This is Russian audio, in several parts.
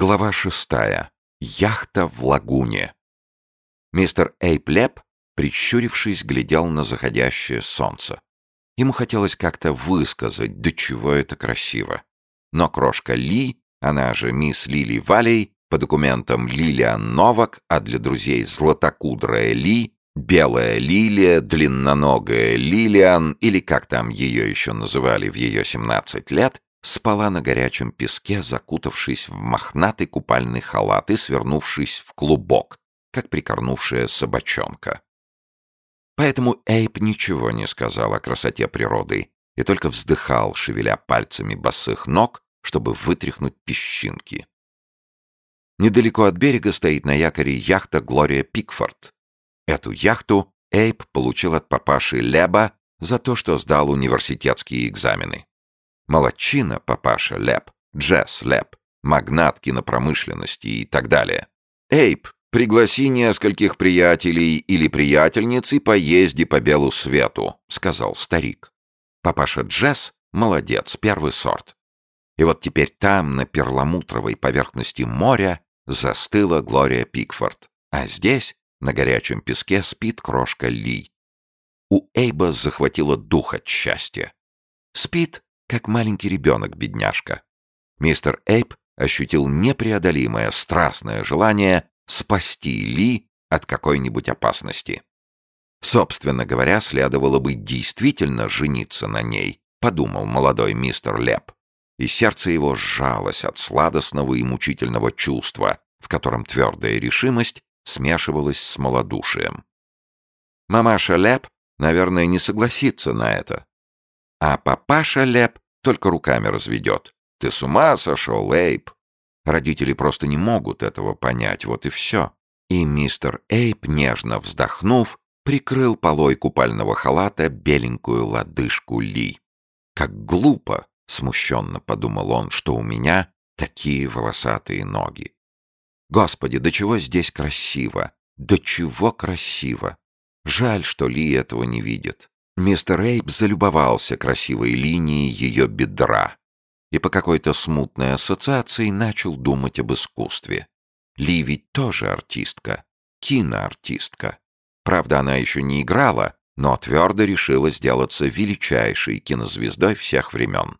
Глава шестая. Яхта в лагуне. Мистер Эйп Леп, прищурившись, глядел на заходящее солнце. Ему хотелось как-то высказать, до чего это красиво. Но крошка Ли, она же мисс Лили Валей, по документам Лилиан Новак, а для друзей златокудрая Ли, белая Лилия, длинноногая Лилиан, или как там ее еще называли в ее 17 лет, спала на горячем песке, закутавшись в мохнатый купальный халат и свернувшись в клубок, как прикорнувшая собачонка. Поэтому Эйп ничего не сказал о красоте природы и только вздыхал, шевеля пальцами босых ног, чтобы вытряхнуть песчинки. Недалеко от берега стоит на якоре яхта «Глория Пикфорд». Эту яхту Эйп получил от папаши Леба за то, что сдал университетские экзамены. Молодчина, папаша Леп, Джесс Леп, магнат кинопромышленности и так далее. Эйп, пригласи нескольких приятелей или приятельниц и поезди по белу свету, сказал старик. Папаша Джесс молодец, первый сорт. И вот теперь там, на перламутровой поверхности моря, застыла Глория Пикфорд. А здесь, на горячем песке, спит крошка Ли. У Эйба захватило дух от счастья. Спит как маленький ребенок, бедняжка. Мистер Эйп ощутил непреодолимое страстное желание спасти Ли от какой-нибудь опасности. Собственно говоря, следовало бы действительно жениться на ней, подумал молодой мистер Леп. И сердце его сжалось от сладостного и мучительного чувства, в котором твердая решимость смешивалась с малодушием. Мамаша Леп, наверное, не согласится на это. А папаша Леп только руками разведет. Ты с ума сошел, Эйп? Родители просто не могут этого понять, вот и все. И мистер Эйп, нежно вздохнув, прикрыл полой купального халата беленькую лодыжку Ли. «Как глупо!» — смущенно подумал он, что у меня такие волосатые ноги. «Господи, до чего здесь красиво! До чего красиво! Жаль, что Ли этого не видит. Мистер Эйп залюбовался красивой линией ее бедра и по какой-то смутной ассоциации начал думать об искусстве. Ли ведь тоже артистка, киноартистка. Правда, она еще не играла, но твердо решила сделаться величайшей кинозвездой всех времен.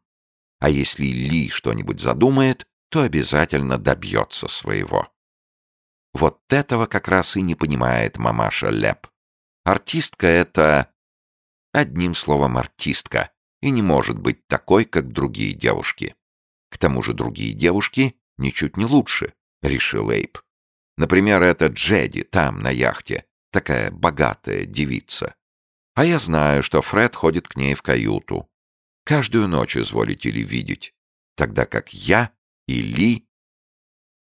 А если Ли что-нибудь задумает, то обязательно добьется своего. Вот этого как раз и не понимает мамаша Леп. Артистка — это Одним словом, артистка. И не может быть такой, как другие девушки. К тому же другие девушки ничуть не лучше, решил Эйп. Например, это Джеди там, на яхте. Такая богатая девица. А я знаю, что Фред ходит к ней в каюту. Каждую ночь изволите ли видеть. Тогда как я и Ли...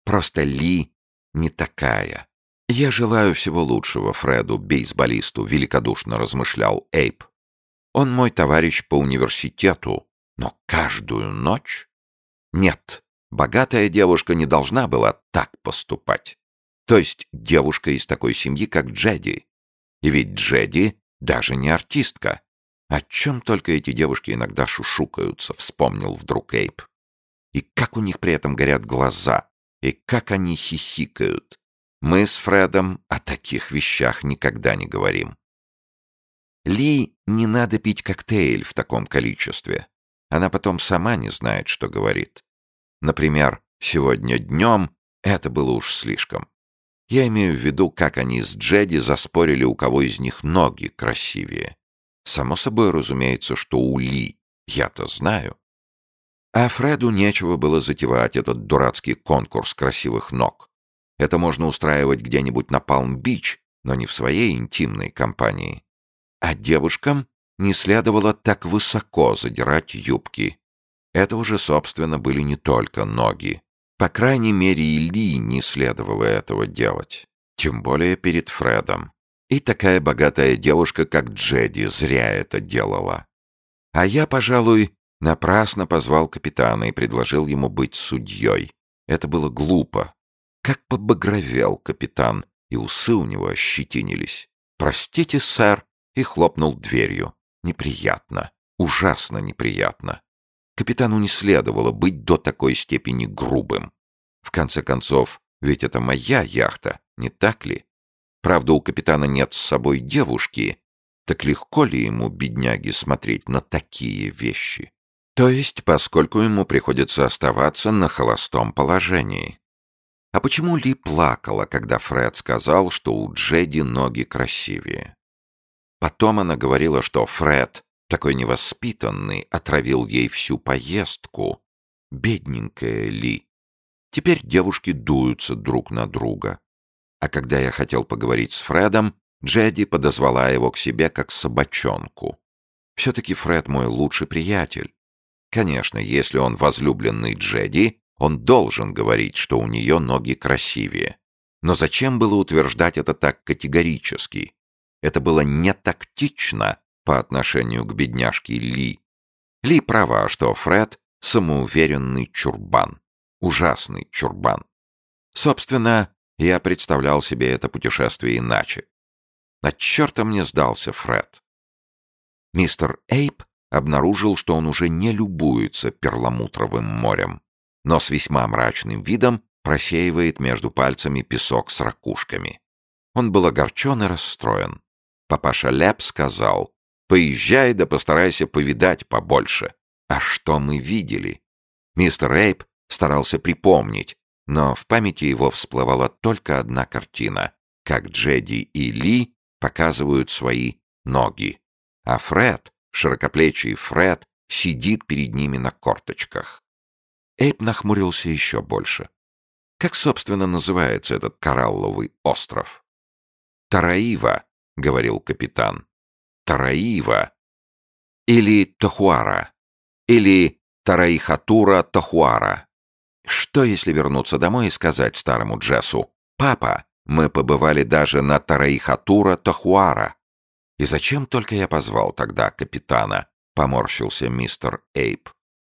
Просто Ли не такая. «Я желаю всего лучшего Фреду, бейсболисту», — великодушно размышлял Эйп. «Он мой товарищ по университету, но каждую ночь? Нет, богатая девушка не должна была так поступать. То есть девушка из такой семьи, как Джеди. И ведь Джеди даже не артистка. О чем только эти девушки иногда шушукаются, вспомнил вдруг Эйп. И как у них при этом горят глаза, и как они хихикают. Мы с Фредом о таких вещах никогда не говорим. Ли не надо пить коктейль в таком количестве. Она потом сама не знает, что говорит. Например, сегодня днем это было уж слишком. Я имею в виду, как они с Джеди заспорили, у кого из них ноги красивее. Само собой разумеется, что у Ли. Я-то знаю. А Фреду нечего было затевать этот дурацкий конкурс красивых ног. Это можно устраивать где-нибудь на Палм-Бич, но не в своей интимной компании. А девушкам не следовало так высоко задирать юбки. Это уже, собственно, были не только ноги. По крайней мере, и не следовало этого делать. Тем более перед Фредом. И такая богатая девушка, как Джеди, зря это делала. А я, пожалуй, напрасно позвал капитана и предложил ему быть судьей. Это было глупо, как побагровел капитан, и усы у него ощетинились. «Простите, сэр», и хлопнул дверью. Неприятно, ужасно неприятно. Капитану не следовало быть до такой степени грубым. В конце концов, ведь это моя яхта, не так ли? Правда, у капитана нет с собой девушки. Так легко ли ему, бедняге, смотреть на такие вещи? То есть, поскольку ему приходится оставаться на холостом положении. А почему Ли плакала, когда Фред сказал, что у Джеди ноги красивее? Потом она говорила, что Фред, такой невоспитанный, отравил ей всю поездку. Бедненькая Ли. Теперь девушки дуются друг на друга. А когда я хотел поговорить с Фредом, Джеди подозвала его к себе как собачонку. Все-таки Фред мой лучший приятель. Конечно, если он возлюбленный Джеди, он должен говорить, что у нее ноги красивее. Но зачем было утверждать это так категорически? Это было не тактично по отношению к бедняжке Ли. Ли права, что Фред — самоуверенный чурбан. Ужасный чурбан. Собственно, я представлял себе это путешествие иначе. На черта мне сдался Фред. Мистер Эйп обнаружил, что он уже не любуется перламутровым морем, но с весьма мрачным видом просеивает между пальцами песок с ракушками. Он был огорчен и расстроен. Папаша Ляп сказал, «Поезжай да постарайся повидать побольше». А что мы видели? Мистер Эйп старался припомнить, но в памяти его всплывала только одна картина, как Джеди и Ли показывают свои ноги, а Фред широкоплечий Фред сидит перед ними на корточках. Эйп нахмурился еще больше. Как, собственно, называется этот коралловый остров? Тараива, — говорил капитан. Тараива. Или Тахуара. Или Тараихатура Тахуара. Что, если вернуться домой и сказать старому Джессу, «Папа, мы побывали даже на Тараихатура Тахуара». «И зачем только я позвал тогда капитана?» — поморщился мистер Эйп.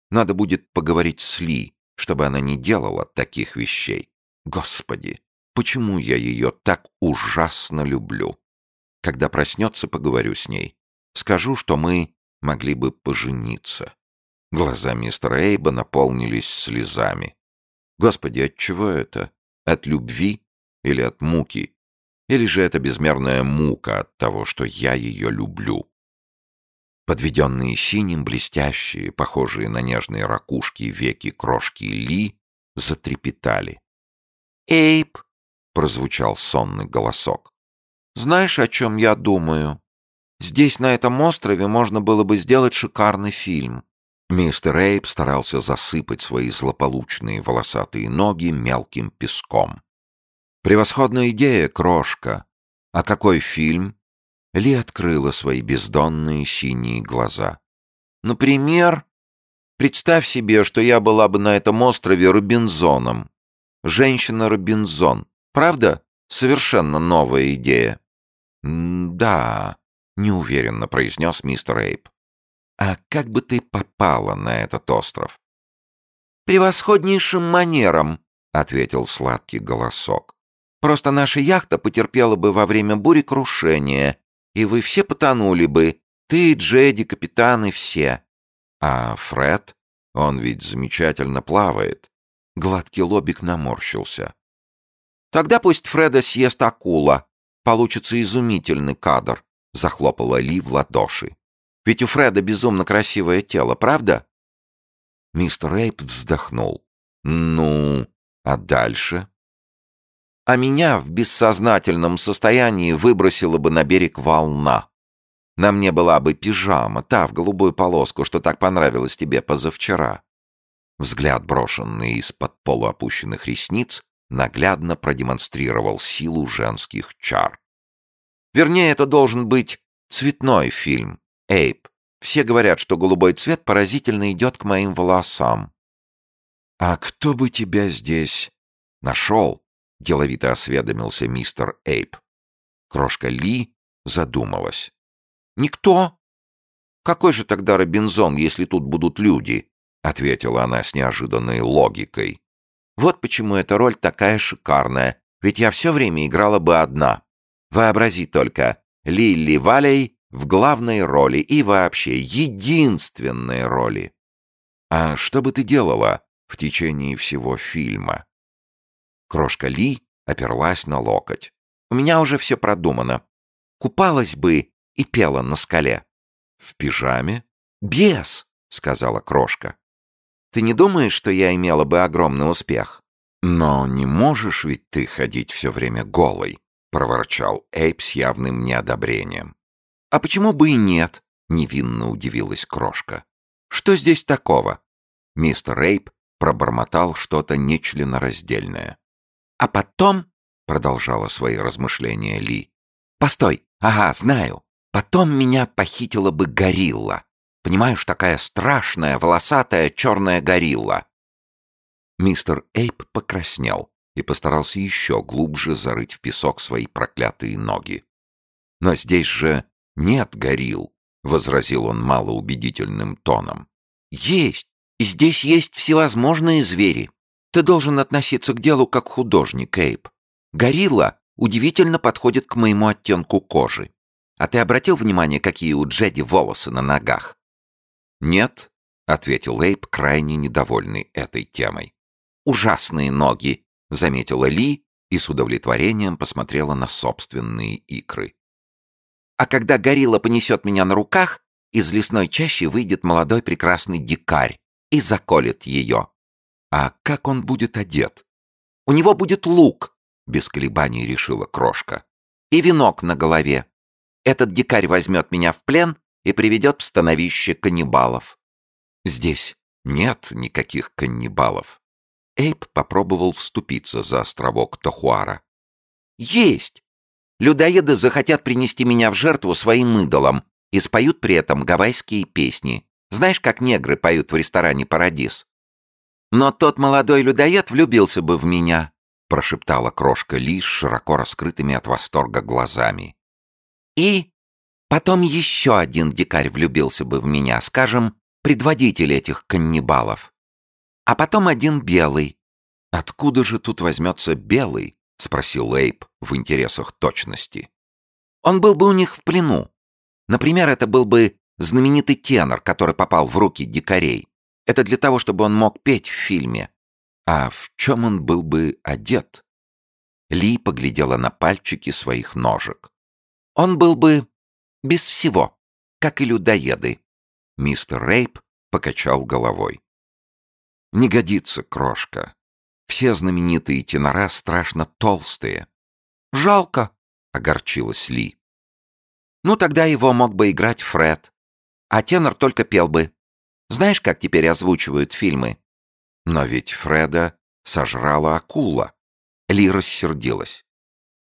«Надо будет поговорить с Ли, чтобы она не делала таких вещей. Господи, почему я ее так ужасно люблю? Когда проснется, поговорю с ней. Скажу, что мы могли бы пожениться». Глаза мистера Эйба наполнились слезами. «Господи, от чего это? От любви или от муки?» Или же это безмерная мука от того, что я ее люблю? Подведенные синим, блестящие, похожие на нежные ракушки веки крошки Ли, затрепетали. «Эйп!» — прозвучал сонный голосок. «Знаешь, о чем я думаю? Здесь, на этом острове, можно было бы сделать шикарный фильм». Мистер Эйп старался засыпать свои злополучные волосатые ноги мелким песком. «Превосходная идея, крошка! А какой фильм?» Ли открыла свои бездонные синие глаза. «Например, представь себе, что я была бы на этом острове Робинзоном. Женщина-Робинзон. Правда? Совершенно новая идея». «Да», — неуверенно произнес мистер Эйп. «А как бы ты попала на этот остров?» «Превосходнейшим манером», — ответил сладкий голосок. Просто наша яхта потерпела бы во время бури крушение, и вы все потонули бы. Ты, Джеди, капитан и все. А Фред? Он ведь замечательно плавает. Гладкий лобик наморщился. Тогда пусть Фреда съест акула. Получится изумительный кадр, захлопала Ли в ладоши. Ведь у Фреда безумно красивое тело, правда? Мистер Рейп вздохнул. Ну, а дальше? а меня в бессознательном состоянии выбросила бы на берег волна. На мне была бы пижама, та в голубую полоску, что так понравилась тебе позавчера. Взгляд, брошенный из-под полуопущенных ресниц, наглядно продемонстрировал силу женских чар. Вернее, это должен быть цветной фильм. Эйп. Все говорят, что голубой цвет поразительно идет к моим волосам. А кто бы тебя здесь нашел? — деловито осведомился мистер Эйп. Крошка Ли задумалась. «Никто? Какой же тогда Робинзон, если тут будут люди?» — ответила она с неожиданной логикой. «Вот почему эта роль такая шикарная, ведь я все время играла бы одна. Вообрази только, Лилли Валей в главной роли и вообще единственной роли». «А что бы ты делала в течение всего фильма?» Крошка Ли оперлась на локоть. «У меня уже все продумано. Купалась бы и пела на скале». «В пижаме?» «Без!» — сказала Крошка. «Ты не думаешь, что я имела бы огромный успех?» «Но не можешь ведь ты ходить все время голой», — проворчал Эйп с явным неодобрением. «А почему бы и нет?» — невинно удивилась Крошка. «Что здесь такого?» Мистер Эйп пробормотал что-то нечленораздельное. «А потом...» — продолжала свои размышления Ли. «Постой! Ага, знаю. Потом меня похитила бы горилла. Понимаешь, такая страшная, волосатая, черная горилла. Мистер Эйп покраснел и постарался еще глубже зарыть в песок свои проклятые ноги. «Но здесь же нет горилл», — возразил он малоубедительным тоном. «Есть! Здесь есть всевозможные звери. Ты должен относиться к делу как художник, Эйп. Горилла удивительно подходит к моему оттенку кожи. А ты обратил внимание, какие у Джеди волосы на ногах?» «Нет», — ответил Эйп, крайне недовольный этой темой ужасные ноги», — заметила Ли и с удовлетворением посмотрела на собственные икры. «А когда горилла понесет меня на руках, из лесной чащи выйдет молодой прекрасный дикарь и заколет ее. А как он будет одет? У него будет лук, без колебаний решила крошка, и венок на голове. Этот дикарь возьмет меня в плен и приведет в становище каннибалов. Здесь нет никаких каннибалов. Эйп попробовал вступиться за островок Тохуара. «Есть! Людоеды захотят принести меня в жертву своим идолам и споют при этом гавайские песни. Знаешь, как негры поют в ресторане «Парадис»? Но тот молодой людоед влюбился бы в меня», — прошептала крошка Ли с широко раскрытыми от восторга глазами. «И потом еще один дикарь влюбился бы в меня, скажем, предводитель этих каннибалов. А потом один белый. «Откуда же тут возьмется белый?» — спросил Эйп в интересах точности. «Он был бы у них в плену. Например, это был бы знаменитый тенор, который попал в руки дикарей. Это для того, чтобы он мог петь в фильме. А в чем он был бы одет?» Ли поглядела на пальчики своих ножек. «Он был бы без всего, как и людоеды». Мистер Рейп покачал головой. Не годится, крошка. Все знаменитые тенора страшно толстые. Жалко, огорчилась Ли. Ну, тогда его мог бы играть Фред. А тенор только пел бы. Знаешь, как теперь озвучивают фильмы? Но ведь Фреда сожрала акула. Ли рассердилась.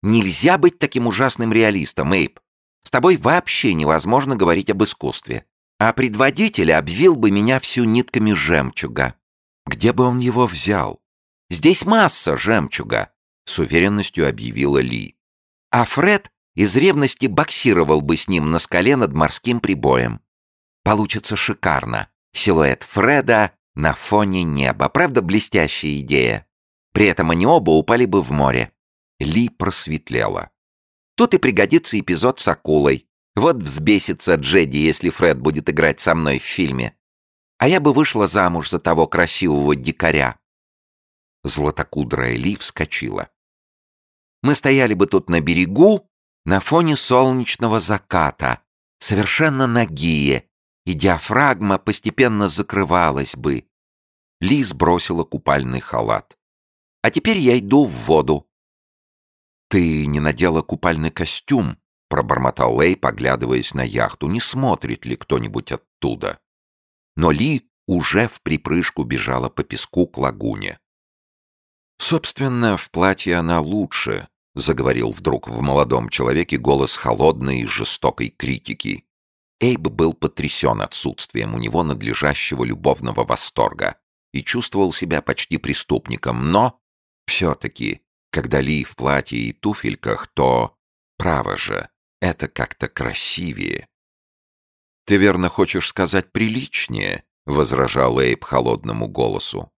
Нельзя быть таким ужасным реалистом, Эйп. С тобой вообще невозможно говорить об искусстве. А предводитель обвил бы меня всю нитками жемчуга. Где бы он его взял? Здесь масса жемчуга, с уверенностью объявила Ли. А Фред из ревности боксировал бы с ним на скале над морским прибоем. Получится шикарно. Силуэт Фреда на фоне неба. Правда, блестящая идея. При этом они оба упали бы в море. Ли просветлела. Тут и пригодится эпизод с акулой. Вот взбесится Джеди, если Фред будет играть со мной в фильме а я бы вышла замуж за того красивого дикаря. Златокудрая Ли вскочила. Мы стояли бы тут на берегу, на фоне солнечного заката, совершенно нагие, и диафрагма постепенно закрывалась бы. Ли сбросила купальный халат. «А теперь я иду в воду». «Ты не надела купальный костюм?» — пробормотал Лей, поглядываясь на яхту. «Не смотрит ли кто-нибудь оттуда?» но Ли уже в припрыжку бежала по песку к лагуне. «Собственно, в платье она лучше», — заговорил вдруг в молодом человеке голос холодной и жестокой критики. Эйб был потрясен отсутствием у него надлежащего любовного восторга и чувствовал себя почти преступником, но все-таки, когда Ли в платье и туфельках, то, право же, это как-то красивее. «Ты верно хочешь сказать приличнее?» — возражал Эйб холодному голосу.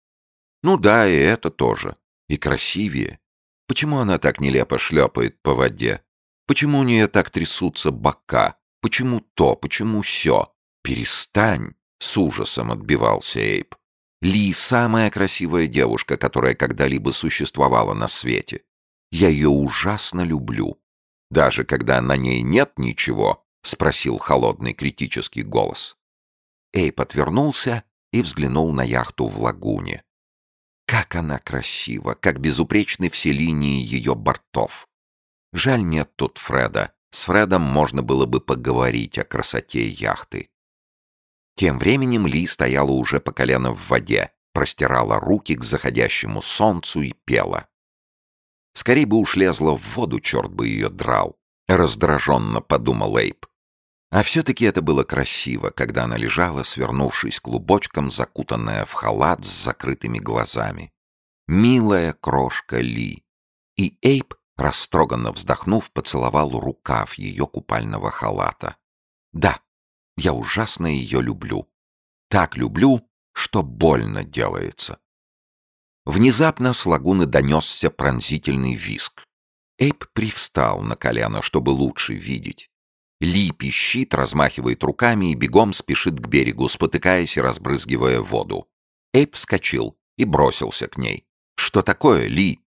«Ну да, и это тоже. И красивее. Почему она так нелепо шлепает по воде? Почему у нее так трясутся бока? Почему то, почему сё? Перестань!» — с ужасом отбивался Эйб. Ли — самая красивая девушка, которая когда-либо существовала на свете. Я ее ужасно люблю. Даже когда на ней нет ничего, — спросил холодный критический голос. Эйп отвернулся и взглянул на яхту в лагуне. Как она красива, как безупречны все линии ее бортов. Жаль, нет тут Фреда. С Фредом можно было бы поговорить о красоте яхты. Тем временем Ли стояла уже по колено в воде, простирала руки к заходящему солнцу и пела. Скорей бы уж лезла в воду, черт бы ее драл. Раздраженно подумал Эйп. А все-таки это было красиво, когда она лежала, свернувшись клубочком, закутанная в халат с закрытыми глазами. Милая крошка Ли. И Эйп, растроганно вздохнув, поцеловал рукав ее купального халата. Да, я ужасно ее люблю. Так люблю, что больно делается. Внезапно с лагуны донесся пронзительный виск. Эйп привстал на колено, чтобы лучше видеть. Ли пищит, размахивает руками и бегом спешит к берегу, спотыкаясь и разбрызгивая воду. Эйп вскочил и бросился к ней. «Что такое, Ли?»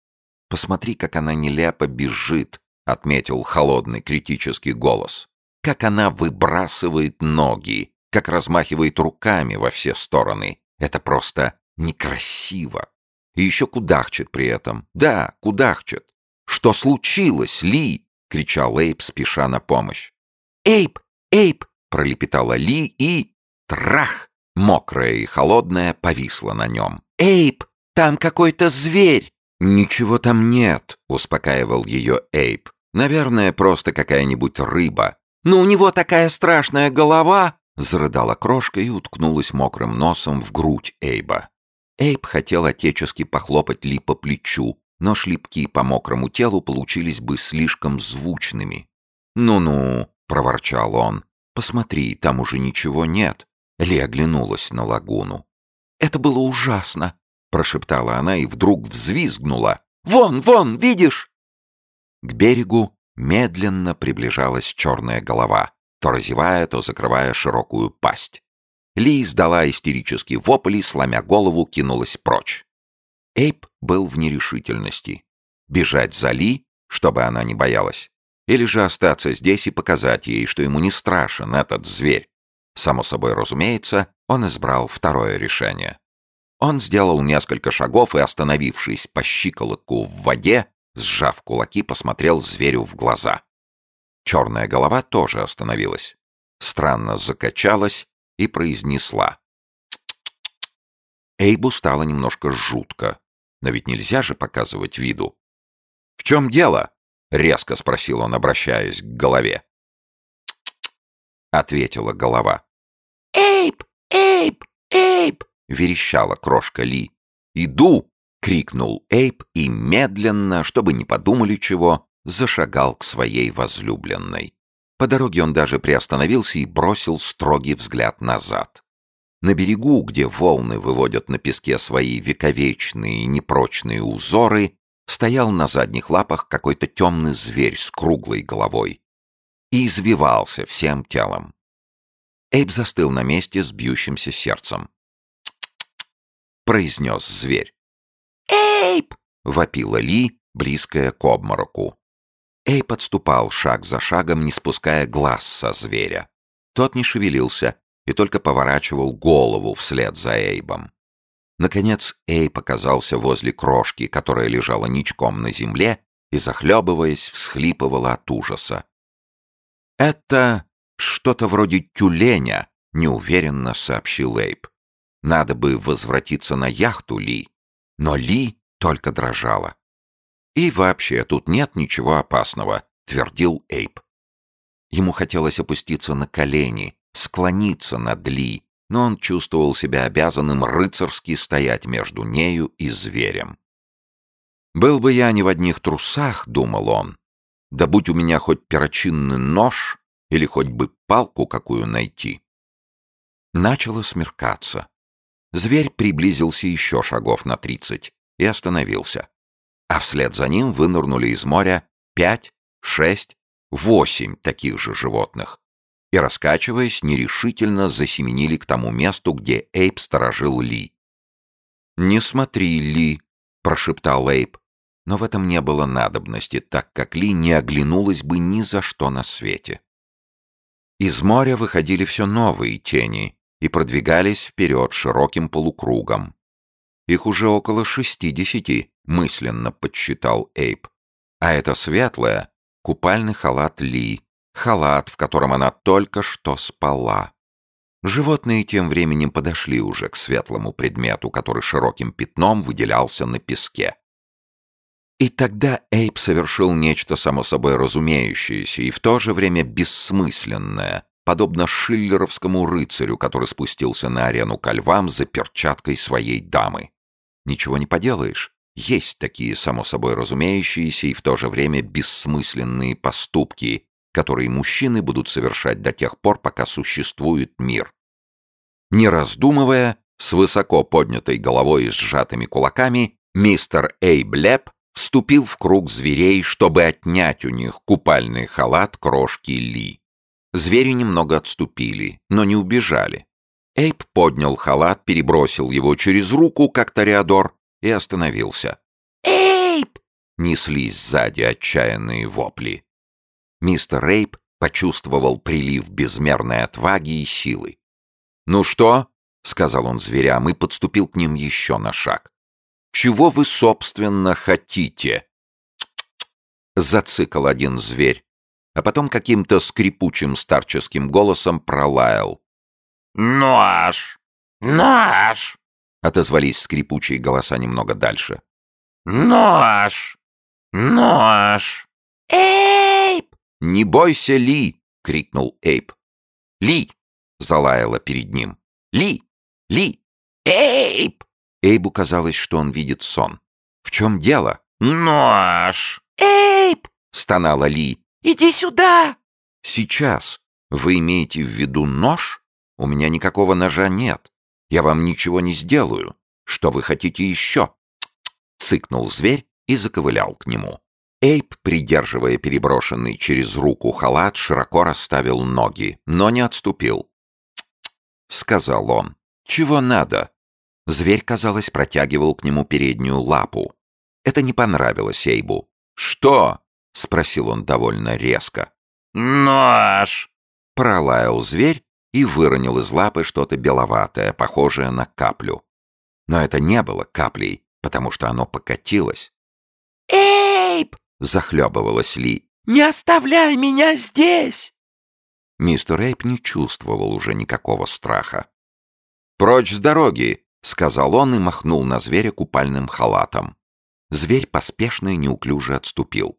«Посмотри, как она нелепо бежит», — отметил холодный критический голос. «Как она выбрасывает ноги, как размахивает руками во все стороны. Это просто некрасиво. И еще кудахчет при этом. Да, кудахчет. Что случилось, Ли?» — кричал Эйп, спеша на помощь. «Эйп! Эйп!» — пролепетала Ли и... Трах! Мокрая и холодная повисла на нем. «Эйп! Там какой-то зверь!» «Ничего там нет», — успокаивал ее Эйп. «Наверное, просто какая-нибудь рыба». «Но у него такая страшная голова!» — зарыдала крошка и уткнулась мокрым носом в грудь Эйба. Эйб хотел отечески похлопать Ли по плечу, но шлепки по мокрому телу получились бы слишком звучными. «Ну-ну», — проворчал он. «Посмотри, там уже ничего нет». Ли оглянулась на лагуну. «Это было ужасно», — прошептала она и вдруг взвизгнула. «Вон, вон, видишь?» К берегу медленно приближалась черная голова, то разевая, то закрывая широкую пасть. Ли издала истерический вопль и, сломя голову, кинулась прочь. Эйп был в нерешительности. Бежать за Ли, чтобы она не боялась, или же остаться здесь и показать ей, что ему не страшен этот зверь? Само собой разумеется, он избрал второе решение. Он сделал несколько шагов и, остановившись по щиколотку в воде, сжав кулаки, посмотрел зверю в глаза. Черная голова тоже остановилась. Странно закачалась и произнесла. Эйбу стало немножко жутко. Но ведь нельзя же показывать виду. «В чем дело?» — резко спросил он, обращаясь к голове. ответила голова. «Эйп! Эйп! Эйп!» — верещала крошка Ли. «Иду!» — крикнул Эйп и медленно, чтобы не подумали чего, зашагал к своей возлюбленной. По дороге он даже приостановился и бросил строгий взгляд назад. На берегу, где волны выводят на песке свои вековечные и непрочные узоры, стоял на задних лапах какой-то темный зверь с круглой головой и извивался всем телом. Эйб застыл на месте с бьющимся сердцем. произнес зверь. «Эйб!» — вопила Ли, близкая к обмороку. Эйб отступал шаг за шагом, не спуская глаз со зверя. Тот не шевелился и только поворачивал голову вслед за Эйбом. Наконец Эй показался возле крошки, которая лежала ничком на земле и, захлебываясь, всхлипывала от ужаса. «Это что-то вроде тюленя», — неуверенно сообщил Эйб. «Надо бы возвратиться на яхту Ли». Но Ли только дрожала. «И вообще, тут нет ничего опасного», — твердил Эйб. Ему хотелось опуститься на колени, склониться над Ли, но он чувствовал себя обязанным рыцарски стоять между нею и зверем. «Был бы я не в одних трусах», — думал он, — «да будь у меня хоть перочинный нож или хоть бы палку какую найти». Начало смеркаться. Зверь приблизился еще шагов на тридцать и остановился. А вслед за ним вынырнули из моря пять, шесть, восемь таких же животных и, раскачиваясь, нерешительно засеменили к тому месту, где Эйп сторожил Ли. «Не смотри, Ли», — прошептал Эйп. Но в этом не было надобности, так как Ли не оглянулась бы ни за что на свете. Из моря выходили все новые тени и продвигались вперед широким полукругом. Их уже около шестидесяти, мысленно подсчитал Эйп. А это светлое — купальный халат Ли, халат, в котором она только что спала. Животные тем временем подошли уже к светлому предмету, который широким пятном выделялся на песке. И тогда Эйп совершил нечто само собой разумеющееся и в то же время бессмысленное, подобно шиллеровскому рыцарю, который спустился на арену ко львам за перчаткой своей дамы. Ничего не поделаешь. Есть такие само собой разумеющиеся и в то же время бессмысленные поступки, которые мужчины будут совершать до тех пор, пока существует мир. Не раздумывая, с высоко поднятой головой и сжатыми кулаками, мистер Эйб Леп вступил в круг зверей, чтобы отнять у них купальный халат крошки Ли. Звери немного отступили, но не убежали. Эйп поднял халат, перебросил его через руку, как Тореадор, и остановился. «Эйп!» — неслись сзади отчаянные вопли. Мистер Эйп почувствовал прилив безмерной отваги и силы. «Ну что?» — сказал он зверям и подступил к ним еще на шаг. Чего вы, собственно, хотите?» Зацикал один зверь, а потом каким-то скрипучим старческим голосом пролаял. «Нож! Нож!» — отозвались скрипучие голоса немного дальше. «Нож! Нож!» «Эйп!» «Не бойся, Ли!» — крикнул Эйп. «Ли!» — залаяла перед ним. «Ли! Ли! Эйп!» Эйбу казалось, что он видит сон. «В чем дело?» «Нож!» «Эйп!» — стонала Ли. «Иди сюда!» «Сейчас. Вы имеете в виду нож? У меня никакого ножа нет. Я вам ничего не сделаю. Что вы хотите еще?» Цыкнул зверь и заковылял к нему. Эйп, придерживая переброшенный через руку халат, широко расставил ноги, но не отступил. сказал он. «Чего надо?» Зверь, казалось, протягивал к нему переднюю лапу. Это не понравилось Эйбу. «Что?» — спросил он довольно резко. «Нож!» — пролаял зверь и выронил из лапы что-то беловатое, похожее на каплю. Но это не было каплей, потому что оно покатилось. «Эйб!» — захлебывалась Ли. «Не оставляй меня здесь!» Мистер Эйп не чувствовал уже никакого страха. «Прочь с дороги!» — сказал он и махнул на зверя купальным халатом. Зверь поспешно и неуклюже отступил.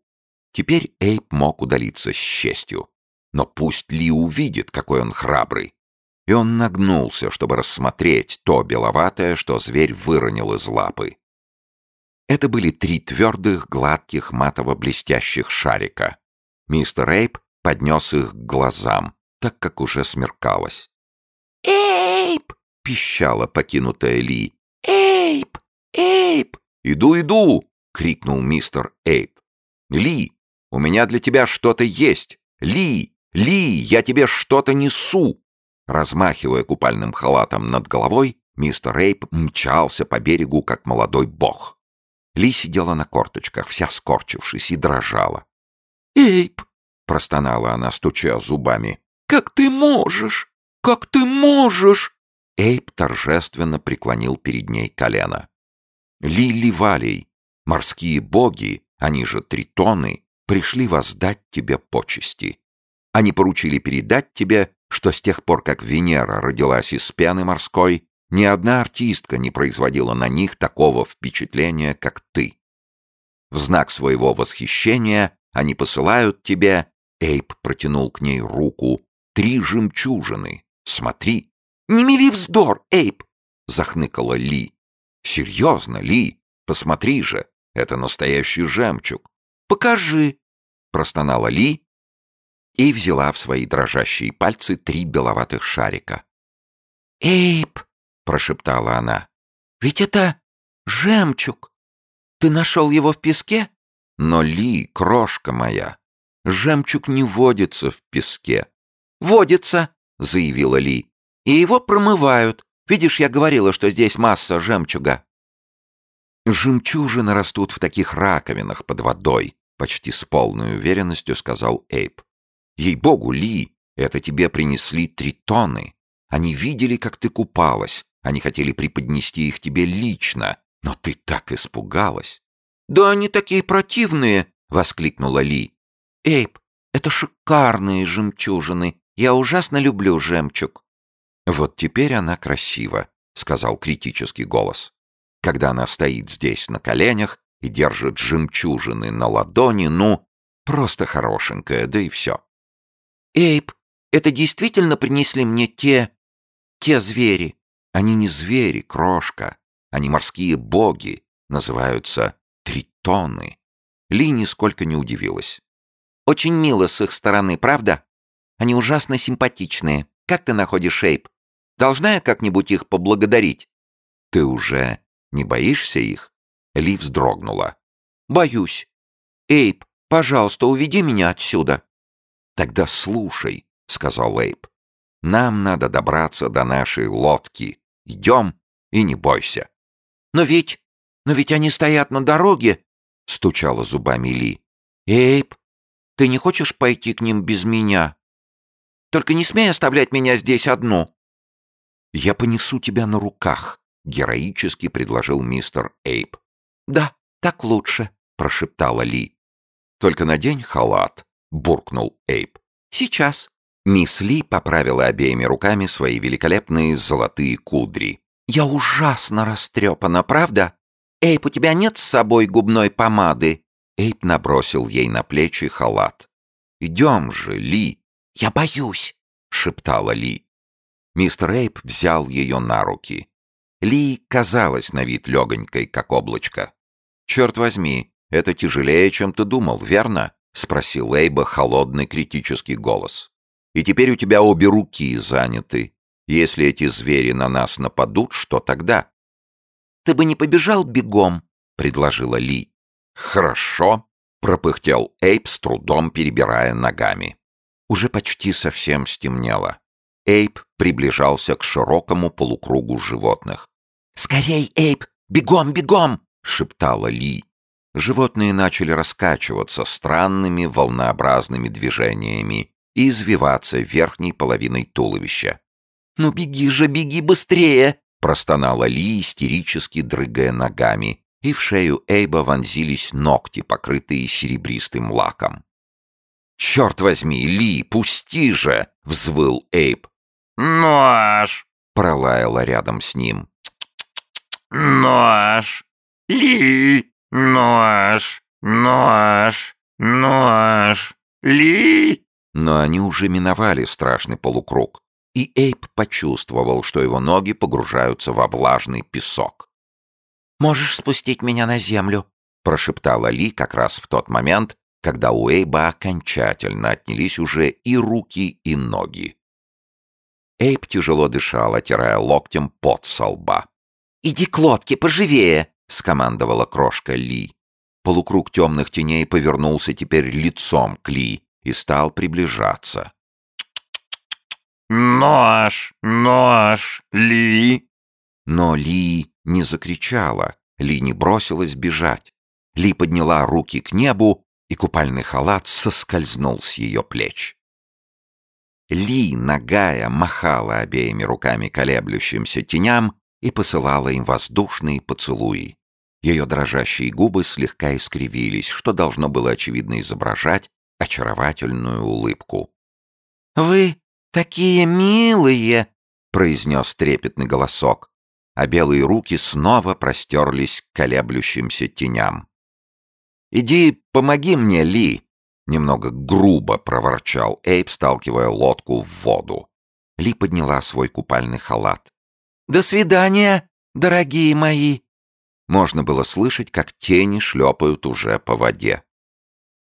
Теперь Эйп мог удалиться с честью. Но пусть Ли увидит, какой он храбрый. И он нагнулся, чтобы рассмотреть то беловатое, что зверь выронил из лапы. Это были три твердых, гладких, матово-блестящих шарика. Мистер Эйп поднес их к глазам, так как уже смеркалось. «Эйп!» пищала покинутая Ли. «Эйп! Эйп!» «Иду, иду!» — крикнул мистер Эйп. «Ли, у меня для тебя что-то есть! Ли! Ли, я тебе что-то несу!» Размахивая купальным халатом над головой, мистер Эйп мчался по берегу, как молодой бог. Ли сидела на корточках, вся скорчившись, и дрожала. «Эйп!» — простонала она, стуча зубами. «Как ты можешь? Как ты можешь?» Эйп торжественно преклонил перед ней колено. «Лили Валей, морские боги, они же тритоны, пришли воздать тебе почести. Они поручили передать тебе, что с тех пор, как Венера родилась из пены морской, ни одна артистка не производила на них такого впечатления, как ты. В знак своего восхищения они посылают тебе, Эйп протянул к ней руку, три жемчужины. Смотри, «Не мели вздор, Эйп!» — захныкала Ли. «Серьезно, Ли, посмотри же, это настоящий жемчуг». «Покажи!» — простонала Ли и взяла в свои дрожащие пальцы три беловатых шарика. «Эйп!» — прошептала она. «Ведь это жемчуг! Ты нашел его в песке?» «Но, Ли, крошка моя, жемчуг не водится в песке». «Водится!» — заявила Ли. И его промывают. Видишь, я говорила, что здесь масса жемчуга. «Жемчужины растут в таких раковинах под водой», — почти с полной уверенностью сказал Эйп. «Ей-богу, Ли, это тебе принесли тритоны. Они видели, как ты купалась. Они хотели преподнести их тебе лично, но ты так испугалась». «Да они такие противные!» — воскликнула Ли. «Эйп, это шикарные жемчужины. Я ужасно люблю жемчуг». «Вот теперь она красива», — сказал критический голос когда она стоит здесь на коленях и держит жемчужины на ладони, ну, просто хорошенькая, да и все. «Эйб, это действительно принесли мне те... те звери?» «Они не звери, крошка. Они морские боги, называются тритоны». Ли нисколько не удивилась. «Очень мило с их стороны, правда? Они ужасно симпатичные. Как ты находишь, Эйб? Должна я как-нибудь их поблагодарить?» «Ты уже не боишься их?» Ли вздрогнула. «Боюсь. Эйп, пожалуйста, уведи меня отсюда». «Тогда слушай», — сказал Эйп. «Нам надо добраться до нашей лодки. Идем и не бойся». «Но ведь... но ведь они стоят на дороге», — стучала зубами Ли. «Эйп, ты не хочешь пойти к ним без меня? Только не смей оставлять меня здесь одну». «Я понесу тебя на руках», героически предложил мистер Эйп. «Да, так лучше», — прошептала Ли. «Только надень халат», — буркнул Эйп. «Сейчас». Мисс Ли поправила обеими руками свои великолепные золотые кудри. «Я ужасно растрепана, правда? Эйп, у тебя нет с собой губной помады?» Эйп набросил ей на плечи халат. «Идем же, Ли!» «Я боюсь!» — шептала Ли. Мистер Эйп взял ее на руки. Ли казалась на вид легонькой, как облачко. «Черт возьми, это тяжелее, чем ты думал, верно?» — спросил Эйба холодный критический голос. «И теперь у тебя обе руки заняты. Если эти звери на нас нападут, что тогда?» «Ты бы не побежал бегом?» — предложила Ли. «Хорошо», — пропыхтел Эйб с трудом перебирая ногами. Уже почти совсем стемнело. Эйп приближался к широкому полукругу животных. «Скорей, Эйп! Бегом, бегом!» — шептала Ли. Животные начали раскачиваться странными волнообразными движениями и извиваться верхней половиной туловища. «Ну беги же, беги быстрее!» — простонала Ли, истерически дрыгая ногами, и в шею Эйба вонзились ногти, покрытые серебристым лаком. «Черт возьми, Ли, пусти же!» — взвыл Эйб. «Нож!» — пролаяла рядом с ним. «Нож! Ли! Нож! Нож! Нож! Ли!» Но они уже миновали страшный полукруг, и Эйп почувствовал, что его ноги погружаются во влажный песок. «Можешь спустить меня на землю?» — прошептала Ли как раз в тот момент, когда у Эйба окончательно отнялись уже и руки, и ноги. Эйп тяжело дышал, отирая локтем пот со лба. «Иди к лодке, поживее!» — скомандовала крошка Ли. Полукруг темных теней повернулся теперь лицом к Ли и стал приближаться. «Нож! Нож! Ли!» Но Ли не закричала, Ли не бросилась бежать. Ли подняла руки к небу, и купальный халат соскользнул с ее плеч. Ли, нагая, махала обеими руками колеблющимся теням и посылала им воздушные поцелуи. Ее дрожащие губы слегка искривились, что должно было очевидно изображать очаровательную улыбку. «Вы такие милые!» — произнес трепетный голосок, а белые руки снова простерлись к колеблющимся теням. «Иди помоги мне, Ли!» Немного грубо проворчал Эйб, сталкивая лодку в воду. Ли подняла свой купальный халат. «До свидания, дорогие мои!» Можно было слышать, как тени шлепают уже по воде.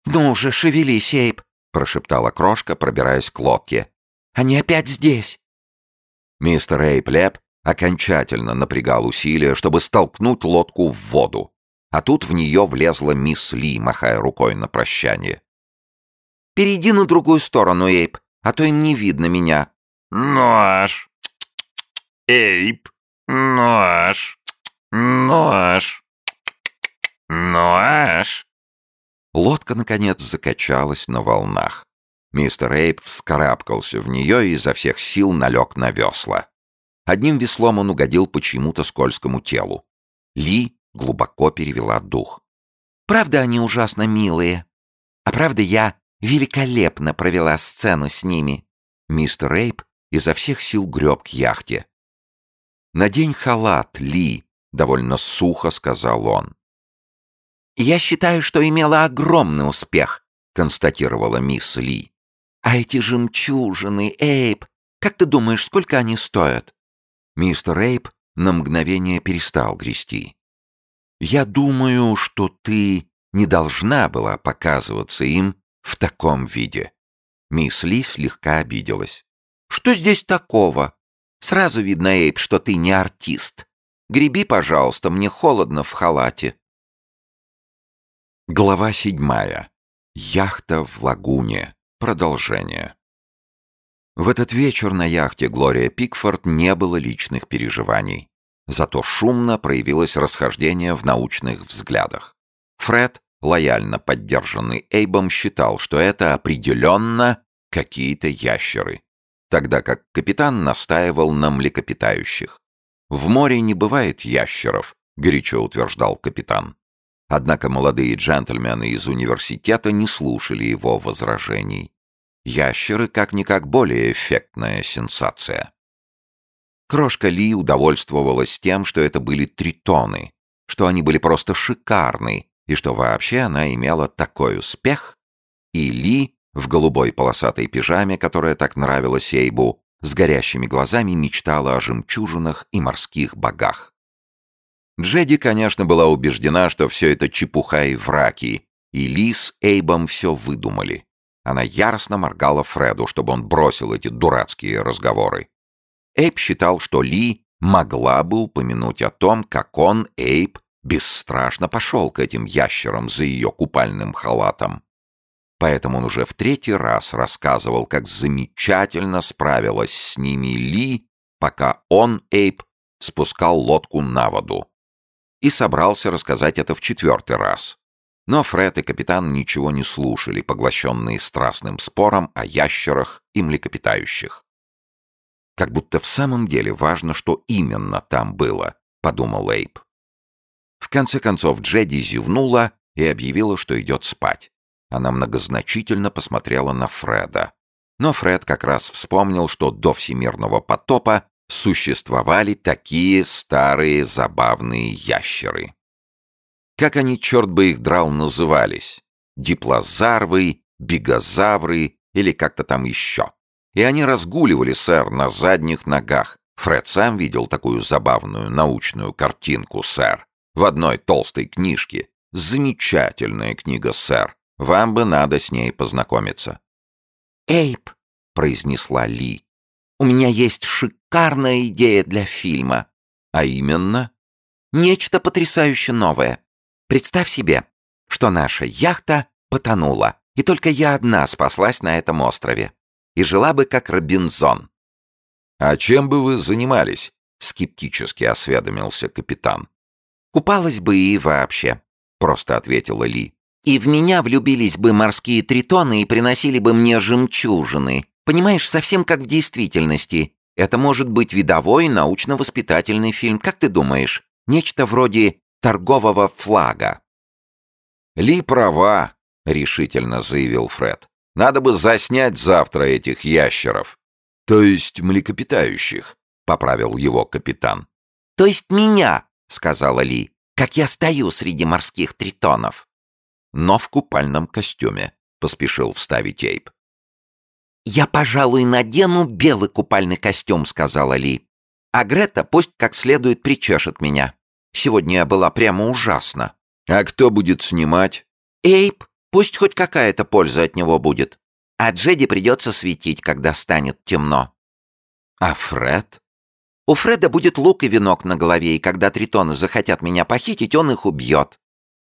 «Ну же, шевелись, Эйб!» — прошептала крошка, пробираясь к лодке. «Они опять здесь!» Мистер Эйп Леп окончательно напрягал усилия, чтобы столкнуть лодку в воду. А тут в нее влезла мисс Ли, махая рукой на прощание. Перейди на другую сторону, Эйп, а то им не видно меня». «Нож! Эйп! Нож! Нож!» аж. Лодка, наконец, закачалась на волнах. Мистер Эйп вскарабкался в нее и изо всех сил налег на весла. Одним веслом он угодил почему-то скользкому телу. Ли глубоко перевела дух. «Правда, они ужасно милые. А правда, я великолепно провела сцену с ними». Мистер Эйп изо всех сил греб к яхте. «Надень халат, Ли», — довольно сухо сказал он. «Я считаю, что имела огромный успех», — констатировала мисс Ли. «А эти жемчужины, Эйп, как ты думаешь, сколько они стоят?» Мистер Эйп на мгновение перестал грести. «Я думаю, что ты не должна была показываться им в таком виде». Мисс Ли слегка обиделась. «Что здесь такого? Сразу видно, Эйп, что ты не артист. Греби, пожалуйста, мне холодно в халате». Глава седьмая. Яхта в лагуне. Продолжение. В этот вечер на яхте Глория Пикфорд не было личных переживаний. Зато шумно проявилось расхождение в научных взглядах. Фред, лояльно поддержанный Эйбом, считал, что это определенно какие-то ящеры, тогда как капитан настаивал на млекопитающих. «В море не бывает ящеров», — горячо утверждал капитан. Однако молодые джентльмены из университета не слушали его возражений. Ящеры как-никак более эффектная сенсация. Крошка Ли удовольствовалась тем, что это были тритоны, что они были просто шикарны, и что вообще она имела такой успех. И Ли в голубой полосатой пижаме, которая так нравилась Эйбу, с горящими глазами мечтала о жемчужинах и морских богах. Джеди, конечно, была убеждена, что все это чепуха и враки, и Ли с Эйбом все выдумали. Она яростно моргала Фреду, чтобы он бросил эти дурацкие разговоры. Эйб считал, что Ли могла бы упомянуть о том, как он, Эйб, бесстрашно пошел к этим ящерам за ее купальным халатом. Поэтому он уже в третий раз рассказывал, как замечательно справилась с ними Ли, пока он, Эйб, спускал лодку на воду и собрался рассказать это в четвертый раз. Но Фред и капитан ничего не слушали, поглощенные страстным спором о ящерах и млекопитающих. «Как будто в самом деле важно, что именно там было», — подумал Эйп. В конце концов Джеди зевнула и объявила, что идет спать. Она многозначительно посмотрела на Фреда. Но Фред как раз вспомнил, что до всемирного потопа существовали такие старые забавные ящеры. Как они, черт бы их драл, назывались? Диплозарвы, бигозавры или как-то там еще. И они разгуливали, сэр, на задних ногах. Фред сам видел такую забавную научную картинку, сэр, в одной толстой книжке. Замечательная книга, сэр. Вам бы надо с ней познакомиться. «Эйп», — произнесла Ли, у меня есть шикарная идея для фильма. А именно? Нечто потрясающе новое. Представь себе, что наша яхта потонула, и только я одна спаслась на этом острове. И жила бы как Робинзон. «А чем бы вы занимались?» — скептически осведомился капитан. «Купалась бы и вообще», — просто ответила Ли. «И в меня влюбились бы морские тритоны и приносили бы мне жемчужины, Понимаешь, совсем как в действительности. Это может быть видовой научно-воспитательный фильм, как ты думаешь? Нечто вроде торгового флага. «Ли права», — решительно заявил Фред. «Надо бы заснять завтра этих ящеров». «То есть млекопитающих», — поправил его капитан. «То есть меня», — сказала Ли, — «как я стою среди морских тритонов». «Но в купальном костюме», — поспешил вставить Эйп. «Я, пожалуй, надену белый купальный костюм», — сказала Ли. «А Грета пусть как следует причешет меня. Сегодня я была прямо ужасна». «А кто будет снимать?» «Эйп. Пусть хоть какая-то польза от него будет. А Джеди придется светить, когда станет темно». «А Фред?» «У Фреда будет лук и венок на голове, и когда тритоны захотят меня похитить, он их убьет».